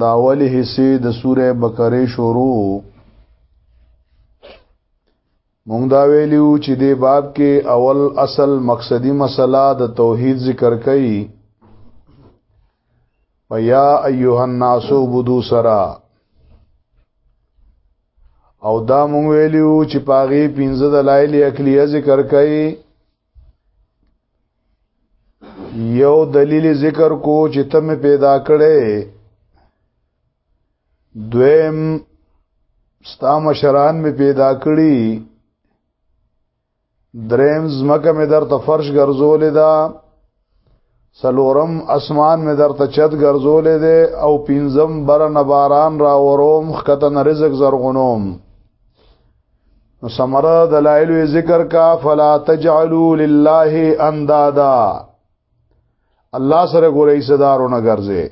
دا اولی حصے د سوره بقره شروع مونږ دا ویلیو چې د باب کې اول اصل مقصدی مسله د توحید ذکر کړي ويا ايها الناس عبدوا سرا او دا مونږ ویلیو چې پاغي 15 دلایل عقلیه ذکر کړي یو دلیل ذکر کو چې تم پیدا کړي دویم ستا مشران می پیدا کړي دریم زمکه می در تفرش ګرځولې ده سلورم اسمان می در ته چت ګرځولې ده او پینزم بر نه باران را وروم خکته نه رزق زرغونوم نو سمره دلایل ذکر کا فلا تجعلوا لله اندادا الله سره ګورې صدارونه ګرځي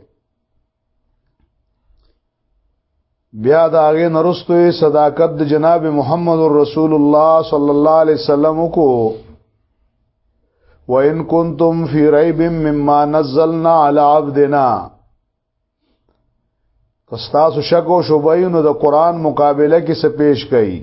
بیا دا غي نرستوې صداقت د جناب محمد رسول الله صلی الله علیه وسلم کو وان کنتم فی ریب مما نزلنا علی عبدنا تاسو شک او شوبې نو د قران مقابله کې څه پیش کړي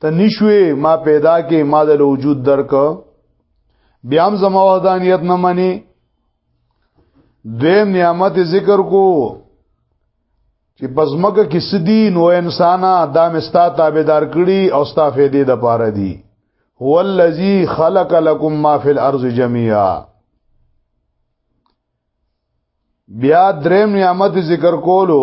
ته نشوي ما پیدا کې ما د وجود درک بیا هم زما وحدانیت نه مني دویم نعمت ذکر کو چې پزمکه کې سدي نو انسانا دا مستا تابعدار کړي او ستا فائدې د پاره دي هو الذی خلق لكم ما فی الارض جميعا بیا دریم نعمت ذکر کولو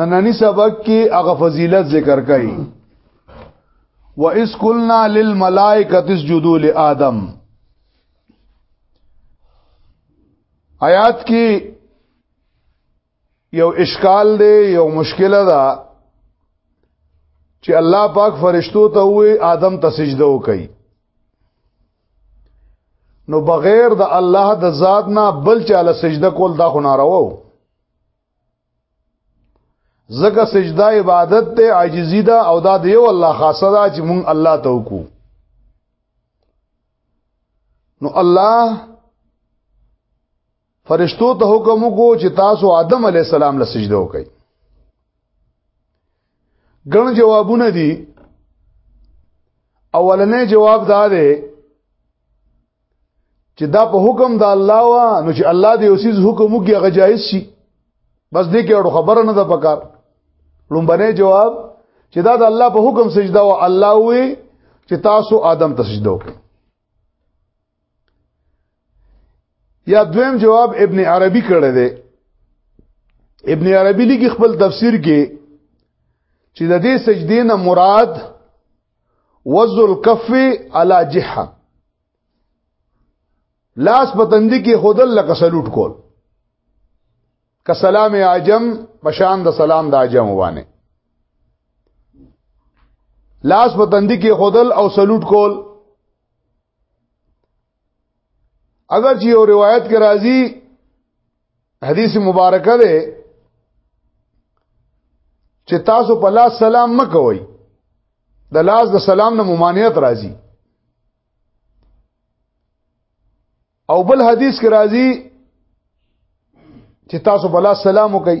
نننی سبق کې هغه فضیلت ذکر کړي و اس قلنا للملائکه تسجدوا لآدم آیات کې یو اشکال دی یو مشکله ده چې الله پاک فرشتو ته وې آدم ته سجده وکړي نو بغیر د الله د ذات نه بل چاله سجده کول دا خو ناروا وو زکه سجده عبادت ته عاجزی ده او دا دیو الله خاصه ده چې مونږ الله ته وکړو نو الله فرشتو ته حکم وکړو چې تاسو آدم علی السلام له سجده وکړئ ګڼ جوابونه دي اولنې جواب دا دی چې دا په حکم د الله وا نو چې الله دې اوسیز حکم وکي هغه جایز شي بس دې کې اړو خبره نه ده پکار لومبنه جواب چې دا د الله په حکم سجده او الله وي چې تاسو آدم ته سجده وکړي یا دویم جواب ابن عربي کړی دی ابن عربي لیکي خپل تفسیر کې چې د دې سجدې نه مراد وزو الکف علی جهه لاس په تندې کې خودل لکه سلوټ کول که سلام عجم پشان د سلام د عجم وانه لاس په تندې کې خودل او سلوټ کول اگر چې یو روایت کې راځي حدیث مبارکه ده چې تاسو په لاس سلام مکوئ د لاس د سلام نه ممانعت راځي او بل حدیث کې راځي چې تاسو په لاس سلام وکړئ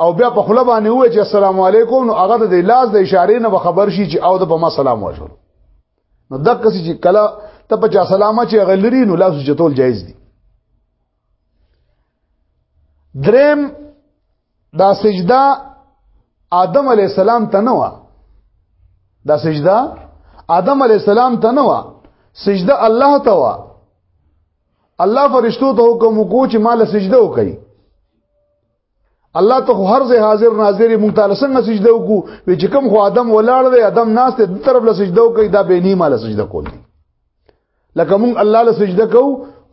او بیا په خله باندې وای چې السلام علیکم نو هغه د لاس د اشاره نه خبر شي چې او د په ما سلام وشول نو دغه چې کله ته په چا سلام چې غلری نو لاس چتول جایز دي دریم دا سجده آدم علی السلام ته نه و دا سجده آدم علی السلام ته نه و سجده الله ته و الله فرشتو ته حکم وکړو چې مال سجده وکړي الله ته هر ځای حاضر ناظر مونږ تعالی څنګه سجده وکړو وی چې کوم خو ادم ولاړ دی ادم ناس ته د طرف له سجده کوي دا به نیمه له سجده کول دي لکه مونږ الله له سجده کو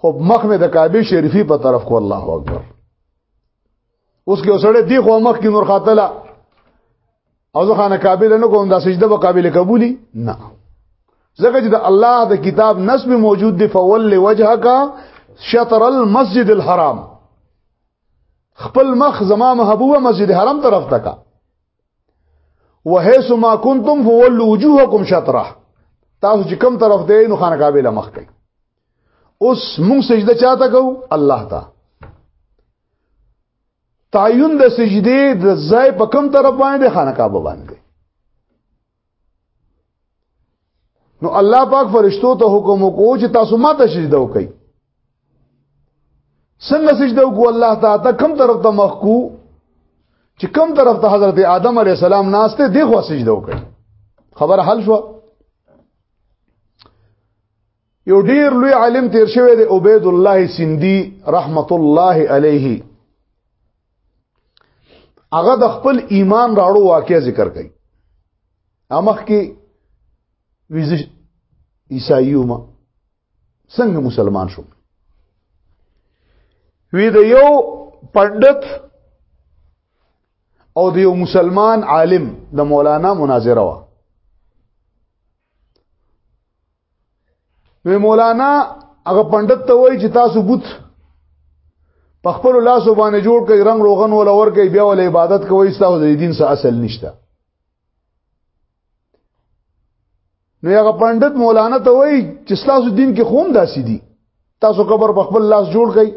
خو مخ مې د کعبه شریفي په طرف کو الله اکبر اوس کې وسړې دی خو مخ کې نور خاتله او ځه خانه کعبه نه کوم دا سجده به قابل قبولي نه ځکه چې د الله د کتاب نصب موجود دی فول وجهک شطر المسجد الحرام خپل مخ زما محبوبه مسجد حرم طرف تکا وحيث ما كنتم فولوا وجوهكم شطره تاسو چې کوم طرف دی نو خانه کعبه له مخ کوي اوس موږ سجده چاته کو الله ته تعین د سجده د ځای په کوم طرف باندې خانه کعبه باندې نو الله پاک فرشتو ته حکم وکړو چې تاسو ما ته سجده وکړئ څنګه سجده وکړو الله تعالی ته کوم طرف ته مخ کو چې کوم طرف ته حضرت آدم علی السلام ناشته دی خو سجده وکړي خبر حل شو یو ډیر لوی عالم تیر شوی دی عبید الله سیندی رحمت الله علیه هغه د خپل ایمان راړو واقعي ذکر کړي امخ کې ویز عیسایو ما څنګه مسلمان شو وی د یو پندت او د یو مسلمان عالم د مولانا مناظره وا وی مولانا هغه پندت ته وای چې تاسو بوت په خپل لاس باندې جوړ کړئ رنگ روغن ول اور کوي بیا ول عبادت کوي تاسو د دین سره اصل نشته نو هغه پندت مولانا ته وای چې تاسو دین کې خوم داسې دي تاسو قبر په خپل لاس جوړ کړئ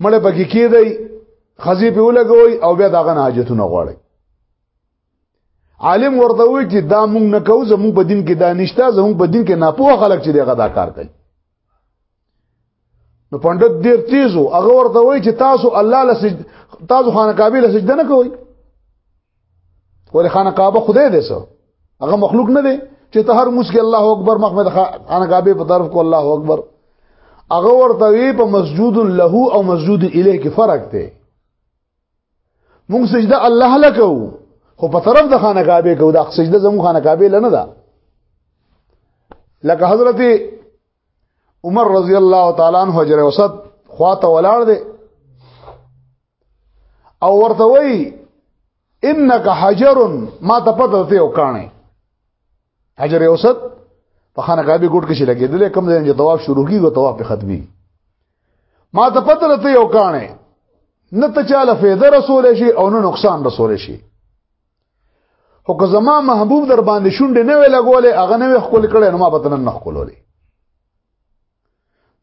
مړ پکې کېدای خزی په ولګوي او بیا داغه حاجتونه غواړي عالم ورته وی چې دا مونږ نه کوو زموږ په دین کې دا نشته زموږ په دین کې ناپوه خلک چې دغه دا کار کوي نو پندت ډیر تیزو هغه ورته وی چې تاسو الله له تاسو خانه کعبه له سجده نه کوئ ولې خانه کعبه خدای دی سو هغه مخلوق نه دی چې ته هر مسکی الله اکبر مخ مې خانه کعبه په طرف کو الله اکبر هغه ورته وی په مسجود له او مسجود الیه کې فرق دی موږ سجده الله لکو خو په طرف د خانه کعبه کو د سجده زمو خانه کعبه لنه ده لکه حضرت عمر رضی الله تعالی عنہ حجر وسط خواته ولاړ دی او ورته وی انک حجر ما ته پته ته او کانه حجر وسط په خانه کعبه ګټ کې شي لګیدل کم ځای چې طواف شروع کیږي طواف په ختمي ما ته پته لته یو کانه نه ته چاله فایده رسول شي او نه نقصان رسول شي خو که زما محبوب در باندې شونډې نه وی لګولې هغه نه وی خپل کړي نو ما به تنن نه خپلولې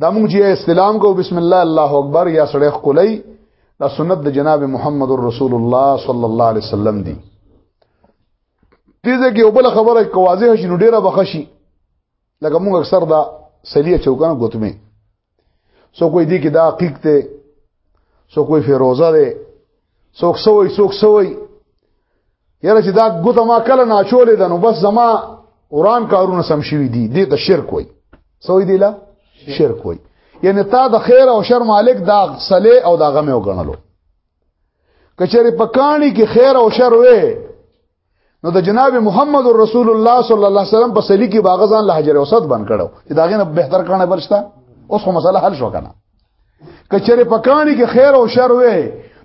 دا موږ چې استلام کو بسم الله الله اکبر یا سړی خپلې دا سنت د جناب محمد رسول الله صلی الله علیه وسلم دی دې ځکه یو بل خبره کوازه شي نو ډیره بخشي لکه موږ اکثر دا سلیه چوکانه ګوتمه سو کوئی دی کې دا حقیق ته سو کوئی فیروزه ده سوک سوی سوک سوی یاره چې دا ګوته ما کله نه چولې ده نو بس زما وران کارونه سم شوي دي دې ته شرک وای سوی دی لا شرک وای یعنی تا د خیر او شر مالک دا صله او دا غمه وګڼلو کچری په کانی کې خیر او شر وې نو د جناب محمد رسول الله صلی الله علیه وسلم په سلی کې باغزان له حجر اوسط بن کړو چې داغه نه بهتر کانه برشته اوس خو مسله حل شو کنه کچره په کانی کې خیر او شر وې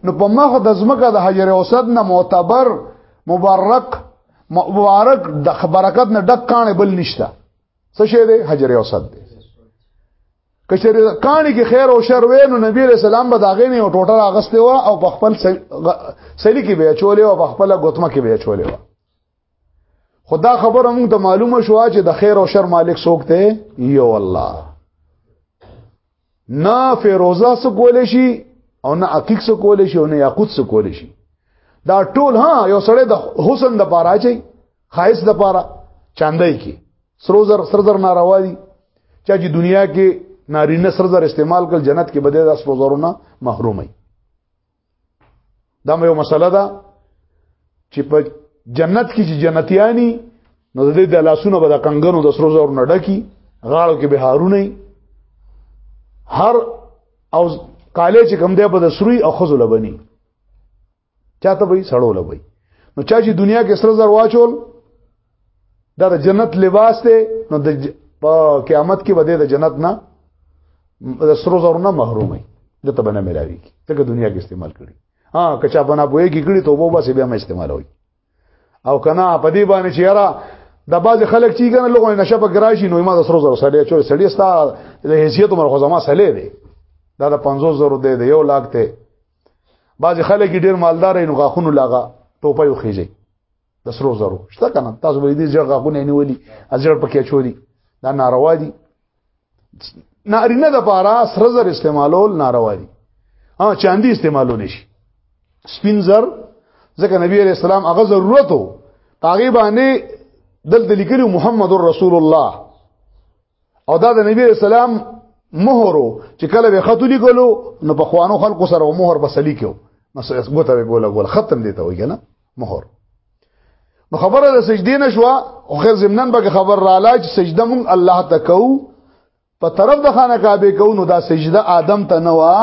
نو په مخ د زمکه د حجر اوسط نه معتبر مبارک مبارک د برکت نه ډک کانه بل نشته څه شی دی حجر اوسط دی کچره کانی کې خیر او شر وې نو نبی رسول الله به داغې نه ټوټه راغسته و او په خپل سړي کې به چولې او په خپل غوتمه کې به چولې و خدا خبره موږ ته معلومه شو چې د خیر او شر مالک څوک دی یو الله نه فیروزه څه کول شي او نه عقیق څه کول شي او نه یاقوت څه کول شي دا ټول ها یو سړی د حسن د پاره اچي خایس د پاره چاندای کی سروزر سرزر ناروا دي چا چې دنیا کې نارینه سرزر استعمال کړ جنت کې بده د سروزرونه محرومي دا مې یو مسله ده چې په جنت کې چې جنتیانی نو د دې د لاسونو به د کنګنو د سرو زور نه ډکی غاړو کې به هارونه هر او کاله چې کم دی په د سروي او خزو لبني چاته به سړو لبي نو چا چې دنیا کې سره زر واچول دا د جنت لباس دی نو د قیامت کې بده د جنت نه د سرو زرو نه محروم وي د ته بنه ملاوي کی څنګه دنیا کې استعمال کړي ها کچا بنا بوې کې کړي توبه بس بیا مې استعمال وي او کنا په دې باندې چې یاره د باز خلک چې کنه لغو نشه په ګراشي نو ما د سرو زرو سړی چور سړی ستا د حیثیت عمر خو زما سړی دی دا د 50 زرو دی د یو لاک ته باز خلک ډیر مالدار نو غاخونو لاغه ټوپه یو خېږي د سرو زرو شته کنه تاسو به دې ځای غاغونه نیولي ازر پکې چوري دا ناروا دي نارینه د پاره سره زر استعمالول ناروا دي ها چاندي استعمالول شي سپین زر ځکه نبی عليه السلام هغه ضرورت وو هغه باندې دلته لیکلو محمد رسول الله او دا د نبی اسلام مهرو چې کله به خط لیکلو نو په خوانو خلکو سره مهر بس لیکو مسعود ګوته به ګوله ګول ختم دی ته وی کنه مهر نو خبره د سجدې نشوه او خیر زمنن به خبر را لاج سجده مون الله ته کوو په طرف د خانه کعبه کو نو دا سجده آدم ته نه وا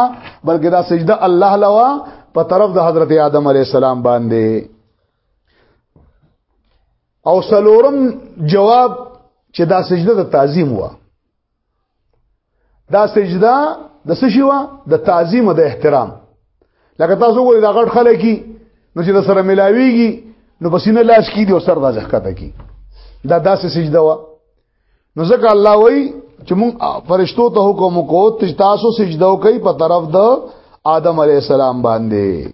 بلکې دا سجده الله لوا په طرف د حضرت آدم علی السلام باندې او سلورم جواب چې دا سجده د تعظیم و دا سجده د څه شي و د تعظیم او د احترام لکه تاسو وګورئ دا غټ خلک کی نو چې د سره ملاویږي نو بسینه لاس کی دی او سر راځه کته کی دا داسې سجده و نو ځکه الله وای چې مون فرشتو ته حکم کو تاسو سجده کوي په طرف د آدم علی السلام باندې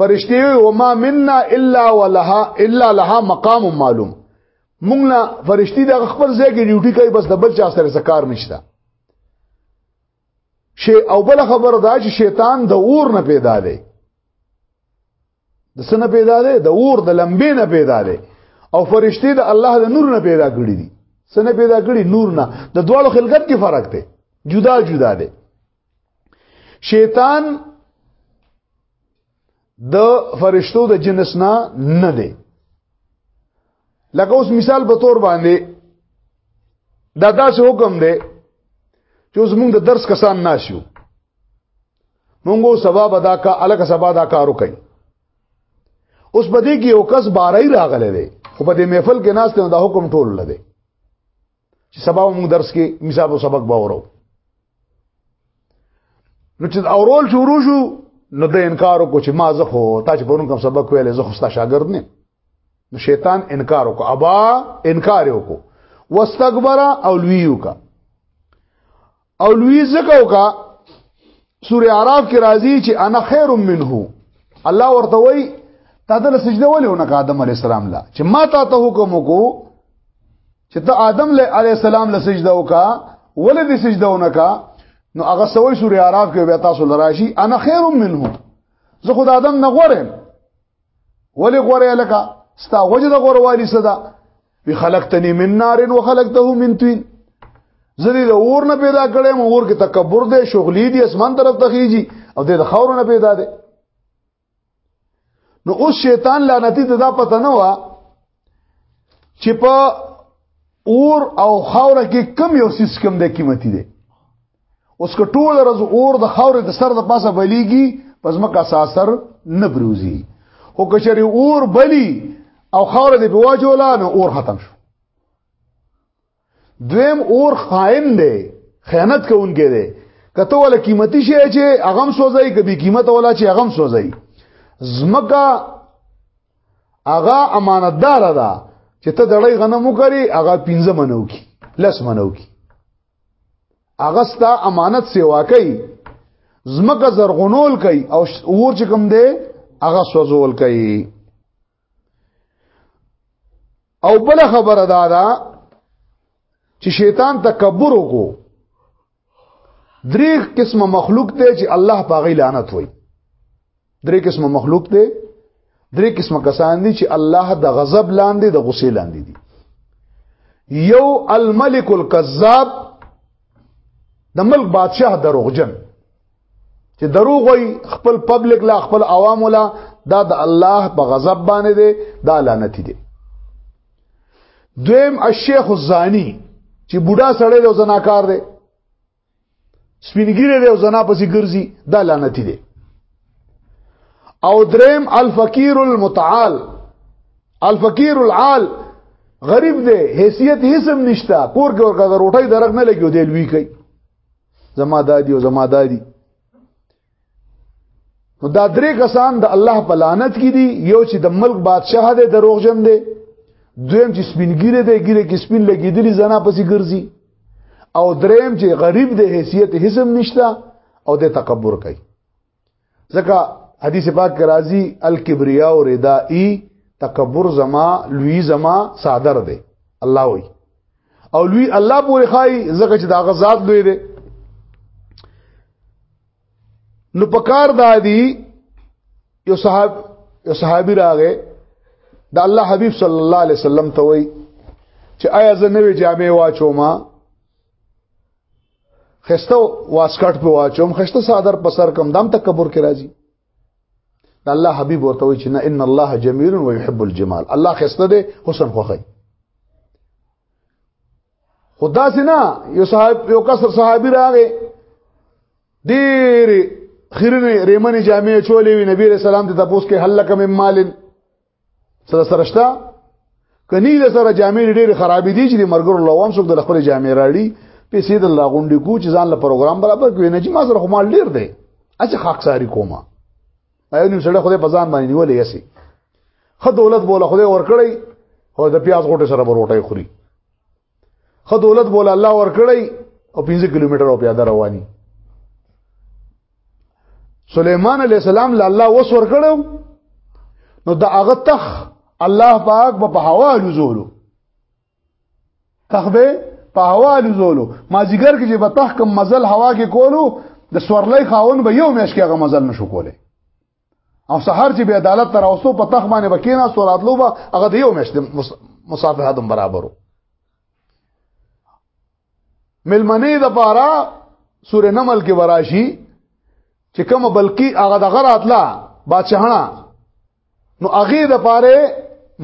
فرشتي او ما منا الا ولها الا لها مقام معلوم مونږ نه فرشتي د خپل ځای کې ډیوټي کوي بس د بل چا سره څه کار نشته شی او بل خبر دا چې شیطان د اور نه پیدا دی د سنه پیدا دی د اور د لمبې نه پیدا دی او فرشتي د الله د نور نه پیدا کړی دي سنه پیدا کړی نور نه د دوالو خلقت کې فرق دی جدا جدا دی شیطان د فرشتو د جنس نه نه دی لکه اوس مثال په تور باندې دا داسې حکم دی چې اوس موږ د درس کسان ناشو مونږو سبا بدا کا الګ سبا دا کارو کوي اوس په دې کې یو کس بارای راغلی دی خو په دې محفل کې ناس ته دا حکم ټول لده چې سبا مونږ درس کې مصاب او سبق باورو نو چې اورول شروع شو نو د انکار کو چې ما زه خو تا چې پرون کوم سبق ویل زه خو ستا شاګرد نه نو شیطان انکار وکړ ابا انکار وکړ واستكبر او لوی وکړ او لوی زکه وکړ سوره اعراف کې راځي چې انا خیر منه الله ورته وای تا د سجده ولې ونه آدم علی السلام لا چې ما تا ته حکم وکړو چې ته آدم له علی السلام له سجده وکا ولې دې سجده ونکا نو هغه سوي سورې عراف کې بیا تاسو لراشي انا خیر منه زه خدای آدم نه غورم ولې غورې لکه ستا وجه د غوروالي صدا وی خلقتنی من نار و خلقته من طين زری د اور نه پیدا کړم اور کې تکبر دی شغلی دی اسمان طرف تخیږي او د خاور نه پیدا دی نو اوس شیطان لعنتی ته دا پته نه و چې په اور او خاور کې کم یو سیس کم د قیمتي دی اوس که ټول ورځ اور د خاور د سر د پاسه بلیږي پس مکه اساسر نه بروزي او که چېرې اور بلی او خاور د بواجولا نو اور ختم شو دویم اور خائن دی خیانت کوونکی دی کته ولا قیمتي شی چې اغم سوځي کبي قیمت ولا چې اغم سوځي زمکا اغا امانتدار ده چې ته دړی غنم وکړي اغا 15 منو کی لس منو کی اغا ستا امانت سیوا کوي زمکا زرغونول کوي او ور چې کوم دی اغا سوځول کوي او بل خبره دا ده چې شیطان تکبر وکړو درې قسمه مخلوق دی چې الله په غی لعنت وای درې قسمه مخلوق دی درې قسمه کسان دي چې الله د غضب لاندې د غصې لاندې دي یو الملک الکذاب د ملک بادشاہ دروغجن چې دروغ وي خپل پبلک لا خپل عوام لا دا د الله په غضب باندې دی دا لعنت دی دویم الشیخ الزانی چې بوډا سړی له زناکار دی سپینګیره له زنا پسې ګرځي دا لعنت دی او دریم الفقیر المتعال الفقیر العال غریب دی حیثیت هیڅ هم نشته کور کې ورګه روټي درغ نه لګیو دی لوی کوي زما دادی او زما دادی نو دا درې کسان د الله په لعنت کې دي یو چې د ملک بادشاه دی دروغجن دی دویم چې سپینګیره دی ګیره کې سپین لګیدلی زنا پسې ګرځي او دریم چې غریب دی حیثیت حسم نشته او د تکبر کوي ځکه حدیث پاک کې راځي الکبریا او ردائی تکبر زما لوی زما صادر دی الله وی او لوی الله پورې خای ځکه چې دا غزاد لوی دی نو پکار دا دی یو صاحب یو صحابي راغې د الله حبيب صلی الله علیه وسلم ته وای چې آیا زه نوې جامې واچوم خسته واسکټ په واچوم خسته صادر په سر کوم دام تکبر کې راځي د الله حبيب ورته وی چې نه ان الله جميل ويحب الجمال الله خسته دې حسن خوخی خدا سینا یو صاحب یو کسر صحابي راغې ډېر خیرنه ریمنې جامې چولې وی نبی رسول الله ته تاسو کې حلک مم مالن سره سره شته کني د سره جامې ډېر خراب دي چې مرګر لوام څوک د خپل جامې راړي پیسې د الله غونډې کو چې ځان له پروګرام برابر کوي نه چې ما سره خو مال ډېر دی اسی خاکساری کومه ایو نیم سره خدای په ځان باندې نیولې یسي خو دولت بوله خدای ورکړی او د پیاز غوټه سره بروټه خوري خو دولت بوله الله ور کړی او 15 کیلومتر او پیاده رواني سليمان عليه السلام له الله وس ور کړو نو دا هغه تخ الله پاک په هوا لزولو تخ به په هوا لزولو ما ذکر کې چې په تخ کم مزل هوا کې کولو د سورلۍ خاون به یو مېش کې هغه مزل نشو کولای او سحر چې به عدالت تر اوسو په تخ باندې وکینا سوراتلو به هغه دیو مشته مصافحه دم برابرو ملمنې د پارا سورې نمل کې وراشي چې کوم بلکی هغه د غراتلا بادشاہنا نو هغه د پاره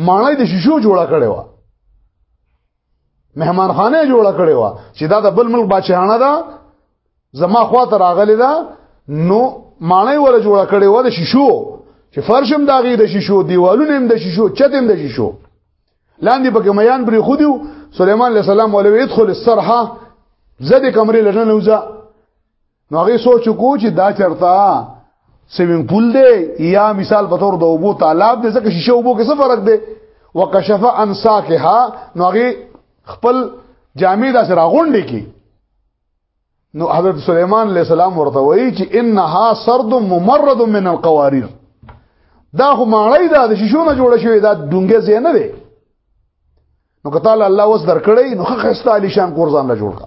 مانای د شیشو جوړه کړي و مهمان خانه جوړ کړي وا چې دا د بل ملک بچیانه ده زما خوا ته راغلی ده نو مانای ولا جوړ کړي وا د شیشو چې فرشم داغي د شیشو دیوالونه هم د شیشو چت هم د شیشو لاندې پکې میان بری خو دیو سليمان عليه السلام ولوي ادخل السرحه زده کمرې لرنه نوځه نو هغه سوچ کو چې دا چرتا سویمنګ پول دی یا مثال په تور د اوبو تالاب دی ځکه شیشه اوبو کې څه فرق دی وکشف عن ساقها نو هغه خپل جامع داسې راغونډې کی نو حضرت سليمان عليه السلام ورته وایي چې انها سرد ممرد من القوارير دا خو ماړی دا د شیشو نه جوړ شوی دا دونګه زی نه دی نو کته الله وس درکړی نو خسته علی شان کورزان لا جوړ کا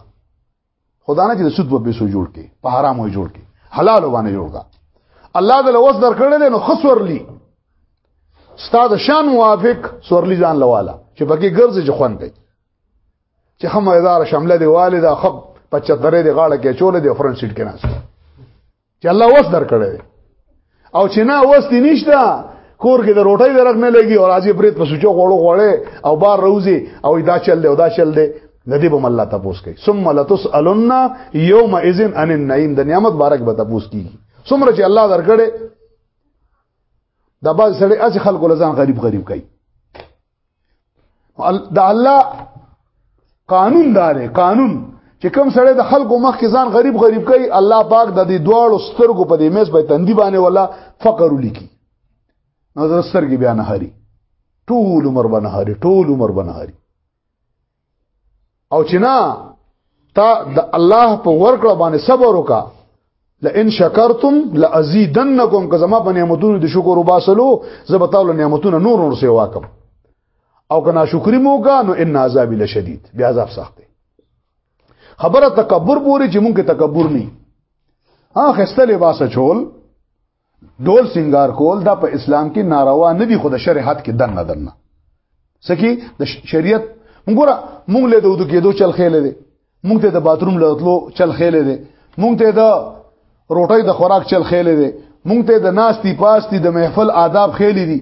خدانه چې سود په پیسو جوړ کې په حرام وي جوړ کې حلال باندې جوړ کا الله دې لوس درکړل نو خسورلی استاد شان موافق سورلی ځان لواله چې پکې ګرځي چې خوان کوي چې هم اداره شامله دی والده خب په چترې دی غاړه کې چولې دی فرنٹ سیټ کې ناس چې الله وس درکړي او چې نه وس دي نشته کور کې د روټۍ درغ نه لګي او راځي پرې په سوچو غوړو غوړې او بار روزي او دا چل دی او دا چل دی ندی به الله تاسو کوي ثم لتسالن يوم اذن عن النعيم د نعمت بارک به تاسو کیږي څومره چې الله درکړي د باز سره اسی خلکو لزان غریب غریب کوي د الله قانون دار قانون چې کوم سړی د خلکو مخ کې ځان غریب غریب کوي الله پاک د دې دواړو سترګو په دې میز به تندی باندې ولا فقر ولیکي نو د سترګې بیا نه هري ټول عمر بنهاري ټول عمر بنهاري او چې نه تا د الله په ورکړه باندې صبر وکا لئن شکرتم لازیدنکم که زما په نعمتونو د شکر وباسلو زه به تاسو نعمتونه نور نور سي واکم او که ناشکری مو کا نو ان عذاب لشدید بیا عذاب سخت دی خبره تکبر پوری چې مونږه تکبر نه ها خسته لباس چول ډول سنگار کول دا په اسلام کې ناروا نه دي خو د شریعت کې دنه دنه سکی د شریعت وګوره مونږ له دوه کېدو چل خېلې دي مونږ ته د باتروم لوتلو چل خېلې دي مونږ ته د روټۍ د خوراک چل خېلې دي مونږ ته د ناستي پاستي د محفل آداب خېلې دي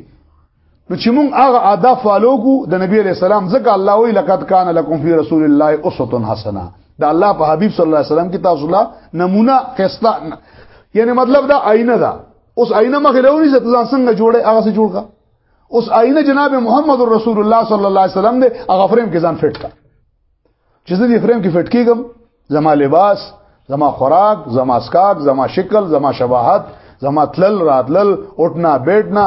نو چې موږ هغه ادا فالو کو د نبی علی السلام ځکه الله وی لقد کان لکم فی رسول الله اسوه حسنه د الله په حبیب صلی الله علیه وسلم کې تاسو لا نمونه خستا یعنی مطلب دا آینه ده اوس آینه مخې له ونی ځان څنګه جوړه هغه څه جوړ کا اوس آینه جناب محمد رسول الله صلی الله علیه وسلم دې هغه فریم کې ځان فټ کا چې زه دې فریم کې فټ کېږم زما لباس زما خوراک زما اسکاک زما شکل زما شباهت زما تلل راتلل اٹھنا بیٹنا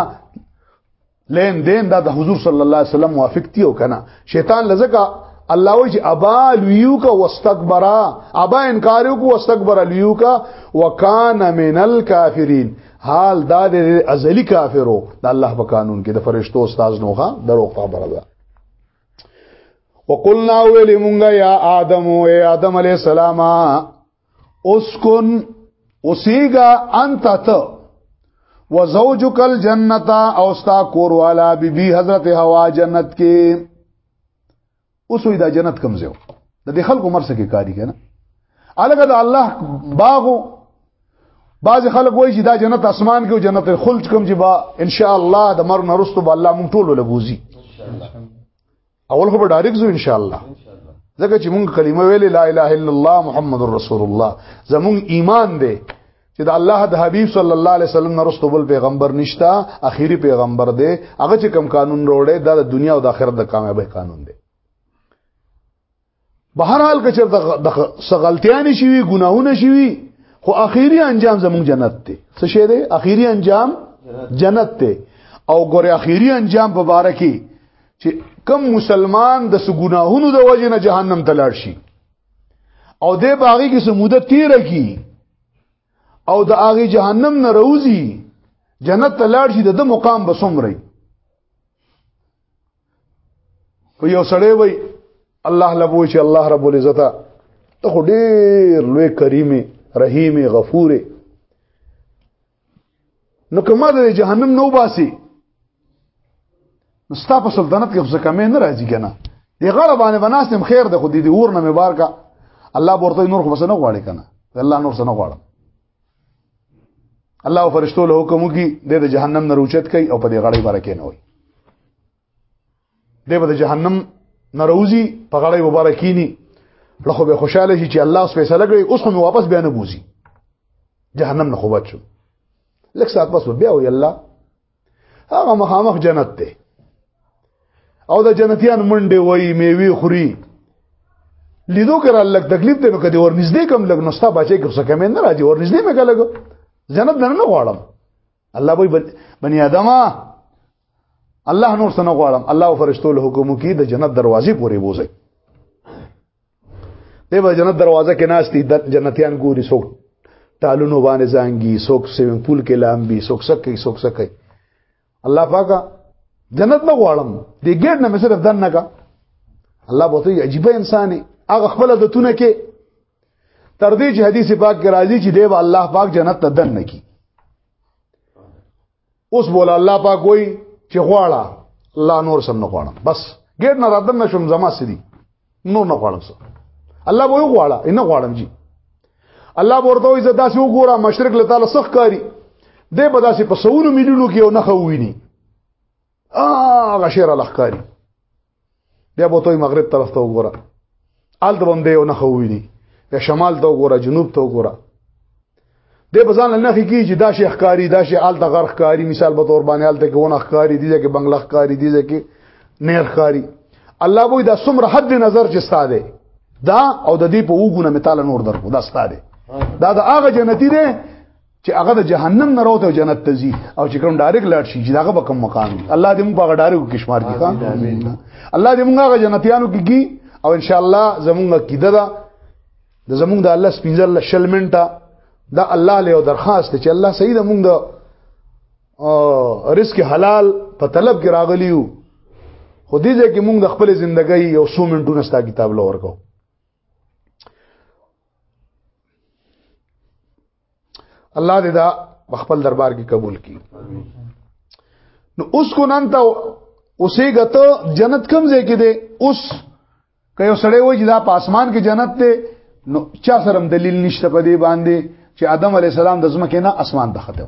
لین دین دا د حضور صلی الله علیه وسلم موافق تیو کنه شیطان لزکه الله وجه ابا لیوکا واستكبرا ابا انکار کو واستكبر لیوکا وکان من الکافرین حال دا د ازلی کافرو د الله په قانون کې د فرشتو استاد نوخه دروغ خبره ده وقلنا ویلی مونږه یا آدم او ای آدم علی السلام اسکن اسیگا انت ته وزوجک الجنت او ستا کور والا بی بی حضرت حوا جنت کې اوس وی دا جنت کم زیو د دې خلکو مرسه کې کاری کنه الګ د الله باغو بعض خلک وایي چې دا جنت اسمان کې او جنت خلد کوم چې با ان شاء الله د مر نرستو به الله مونږ ټول لبوزي اول خو به ډایرک زو ان شاء الله ځکه چې مونږ کلمه ویلې لا اله الا الله محمد رسول الله زمونږ ایمان دی چې د الله د حبیب صلی الله علیه وسلم نه رسول بل پیغمبر نشتا اخیری پیغمبر دی هغه چې کم قانون وروړي دا د دنیا او د آخرت د کامیابی قانون دی به هر حال کې چې د سغلتیان شي وي ګناهونه شي وي خو اخیری انجام زموږ جنت دی څه شی دی اخیری انجام جنت دی او ګوره اخیری انجام په باره کې چې کم مسلمان د سګناهونو د وجې نه جهنم ته لاړ شي او د باغی کې سموده تیر کی او د هغه جهنم نه روزي جنت ته لاړ شي د مقام بسوم رہی په یو سړی وای الله لبو چې الله رب العزت ته خو ډیر لوی کریم رحیم غفور نو کما د جهنم نو باسي نو ستا په سلطنت کې څه کمې نه راځي کنه دی غره باندې بناسم خیر د خو دې اور نه مبارکا الله ورته نور خو بس نه غواړي کنه الله نور څه نه غواړي الله فرشتو له حکم کی د جهنم نه روچت کوي او په دې غړې باندې کې نه وي د به جهنم نه روزي په غړې مبارک کینی لخوا به خوشاله شي چې الله اوس فیصله کوي اوس هم واپس بیا نه بوزي جهنم نه خوبت شو لکه سات بس بیا وي الله هغه مخامخ جنت دی او د جنتیان منډه وای میوي خوري لیدو کر الله تکلیف دی نو کدی ورنږدې کم لګ نوستا بچي کوم څه کم نه راځي ورنږدې مې کله جنت نه نه غواړم الله وای بني ادمه الله نور سن غواړم الله فرشتو له حکم کی د جنت دروازې پورې بوزي دی به جنت دروازه کې ناشتي جنتیان ګوري څوک ټالونو باندې ځانګي څوک سویم پول کې لامبي څوک سکه څوک سکه الله پاکه جنت نه غواړم دې ګډ نه صرف دنه کا الله بہت عجیب انسان دی هغه خپل عادتونه کې تر دې چې حدیث پاک کې راځي چې دی الله پاک جنت ته دنه کی اوس بوله الله پاک وای چې غواړه الله نور سم نه غواړم بس ګیر نه راتم نشم زما سړي نور نه غواړم سره الله به غواړه نه غواړم جی الله ورته وي زه داسې وګوره مشرق له تعالی سخ کاری دی به داسې په سونو ملیونو کې یو نه خویني هغه شعر لخکاری بیا به توي مغرب طرف ته وګوره آل ته باندې یو نه خوویني یا شمال ته وګوره جنوب ته وګوره د بزان نه خېږي چې دا شیخ کاری دا شی آل ته غرخ کاری مثال به تور باندې آل ته کونه خکاری دي چې بنگله خکاری دي چې نیر خکاری الله وې دا سمره حد نظر چې ساده دا او د دې په وګونه مثال نور درکو دا ساده دا د هغه جنتی دی چې هغه د جهنم نه راوته جنت ته ځي او چې کوم ډایرک لاړ شي چې داغه به کوم مقام وي الله دې موږ هغه ډایرک کې شمار کړي الله دې موږ هغه جنتیانو کې کی او ان شاء الله زمونږ کیده ده د زمونږ د الله سپینځل شلمنټه دا الله له درخواست چې الله سید موږ د رزق حلال په طلب کې راغلیو خو دې ځکه موږ د خپل ژوندۍ یو سو منټونه ستا کتاب لور کوو الله دې دا خپل دربار کې قبول کړي نو اوس کو نن ته اوسې غته جنت کم ځای کې دی اوس که یو سړی وای چې دا په اسمان کې جنت دی نو چا سره دلیل نشته په دې باندې چې آدم علی السلام د زمکه نه اسمان ته خته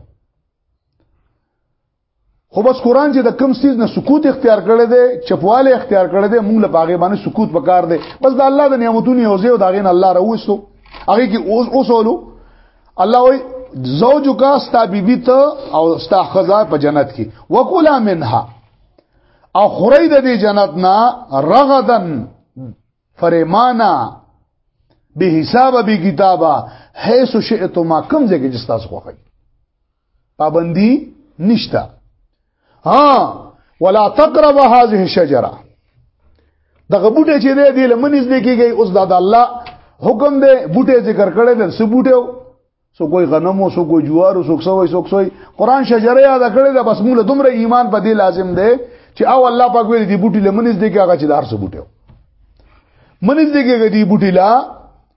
خو بس قران چې د کم سیز نه سکوت اختیار کړی دی چپواله اختیار کړی دی موږ له باغې باندې سکوت وکړ دی بس د الله د نعمتونو یو ځای او دا غین الله راوستو هغه کې اوس اوسولو الله وای زوجک استا بیبی ته او استا خزا په جنت کې وکولا منها او خوري د دې جنت نه رغدن فرمانا به حساب به کتابه حيث شئتما کوم ځای کې جستا سو خوخی پابندی نشته ها ولا تقرب هذه الشجره دغه بوټي چې دی دی لمنځ نه کیږي اوس دا د الله حکم دی بوټي ذکر کړي د څه بوټو سو کوئی غنم او سو کوئی جوار او سو کوئی سو کوئی قران شجره یاد کړی دا بس موږ دومره ایمان په دې لازم دی چې او الله پاک ویل دی بوټي لمنځ دی کې هغه چې دار سو بوټو منځ دی کې دی بوټي لا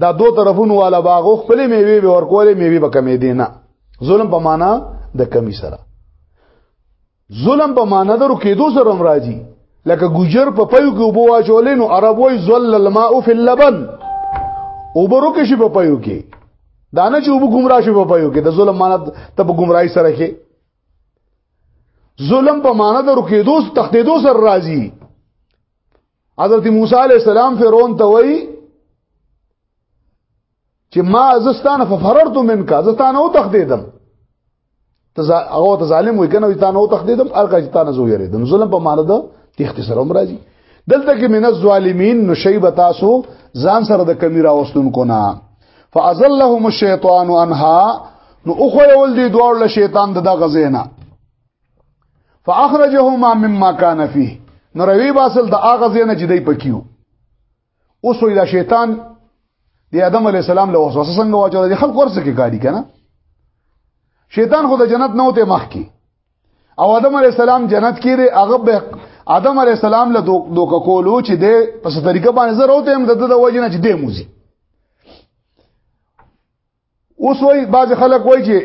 دا دو طرفونو والا باغو خپل میوه به ورکول میوه به کمې دي نه ظلم په معنا د کمی سره ظلم په معنا درو کېدو سره راځي لکه ګجر په پيو کې وبو واچولې نو عرب وای زل الماء فی اللبن وبرو کې شي په پيو کې دانه چې وبو گمراه شي په پيو کې د ظلم معنا ته په گمراهي سره کې ظلم په معنا درو کېدو تختیدو سره راځي حضرت موسی علی السلام فرعون ته وایي چې ما زستانه ففررت منک زستانه او تخدیدم هغه ته ظالم وای کنه تا نو تخدیدم الګه چې تا نه زو یریدم ظلم په معنی ده تخت سره عمر راځي دلته کې من الظالمین نشیب تاسو ځان سره د کمی راوستون کو نه فازلهم الشیطان انها نو اخو یول دی دوړ له شیطان د غزینا فاخرجهما مما كان فيه نو روي باسل د اغه زینه چې دی پکیو اوس وی دا شیطان د آدم علی السلام له وسوسه څنګه واچو د خلق ورسه کې کاری کنه شیطان خو د جنت نه وته مخ کی او آدم علی السلام جنت کې دی هغه به آدم علی السلام له دوک کولو چې د په سترګه باندې زه روته هم د د وجنه چې دی موزي اوس وای باز خلک وای چې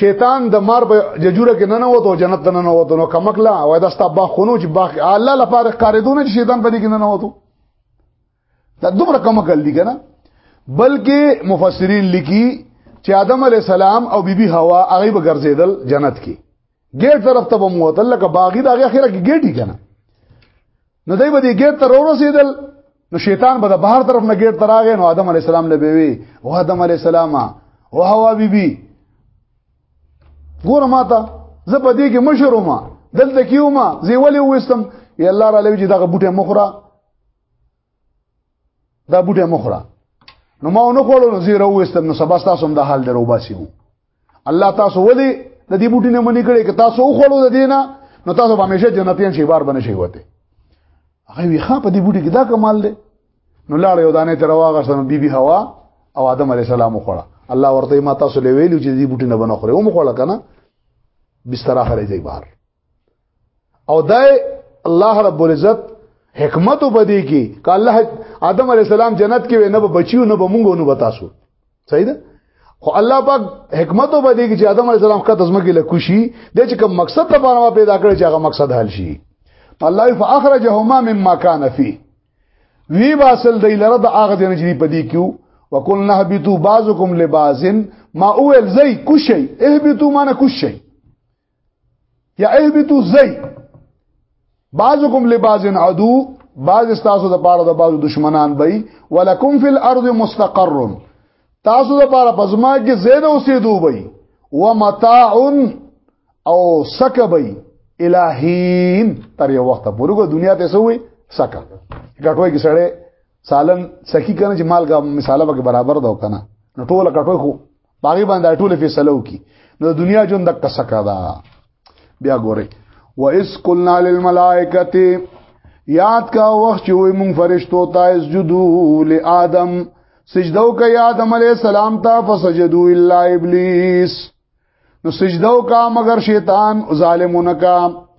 شیطان د مار په ججوره کې نه نه وته جنت نه نه وته نو کمکلا وای دا ستا باغ خونو چې باغ الله لپاره قاردونه چې شیطان په دې کې نه نه وته دا دومره کمکل دي کنه بلکې مفسرین لیکي چې آدم علی السلام او بیبي بی حوا هغه به ګرځیدل جنت کې ګیټ طرف ته بمو ته لکه باغی دا اخره کې ګیټی کنه نو دای به دې ګیټ ته ورسېدل نو شیطان به د بهر طرف نه ګیټ ته راغی نو آدم علی السلام له بیوی او آدم علی السلام او حوا بی بی ګور ماته زه په دې کې مشر ما دلته کیو ما زی ولی وستم یا الله را لوي چې دا بوټه مخره دا بوټه مخره نو ما نو کولو زی را وستم نو سبا تاسو هم د حال درو باسیو الله تاسو ولي د دې بوټي نه منی کړي که تاسو وخړو د دینه نو تاسو به همیشه جنتین شي بار بنه شي وته هغه وی خا په دې بوټي کې دا کمال دی نو لاړ یو دانه تر واغه سره بیبي هوا او آدم علی السلام خوړه الله ورته ما تاسو لویلو چې دې بوټي نه بنه خوري او مخوړه کنه بستر اخره ځای بار او دای الله رب العزت حکمت وبدي کی ک الله آدم علی السلام جنت کې نه به بچیو نه به مونږ نه به تاسو صحیح ده خو الله پاک حکمت وبدي کی چې آدم علی السلام خط از مګي لکوشي د چې کوم مقصد ته باندې پیدا کړی چې هغه مقصد حل شي الله فاخرجهما مما كان فيه وی باسل دی لره د اغه دین چې پدی کیو وکل نهبتو بعضکم لبازن ما اول زی کوشی اهبتو معنی کوشی یا ایبتو زی بعضکم لباز عدو بعض تاسو د پاره د بعض دشمنان بئی ولکم فی الارض مستقر تاسو د پاره پزما کې زید اوسېدو بئی ومتاع او سک بئی الہین تر یو وخت پورګه دنیا ته سوې سک کټوي کې سړې سالن سکی کنه چې مال کا مثاله به برابر دا کنه نو ټوله کټوي خو باغی باندې ټول فیصلو کی نو د دنیا ژوند د کسکا دا بیا ګوره و اس قلنا للملائکه یاد کا وخت چې وي مونږ فرشتو ته اسجدو لآدم سجدو کوي آدم علی السلام ته فسجدو الا ابلیس نو سجدو کا مگر شیطان ظالمونه کا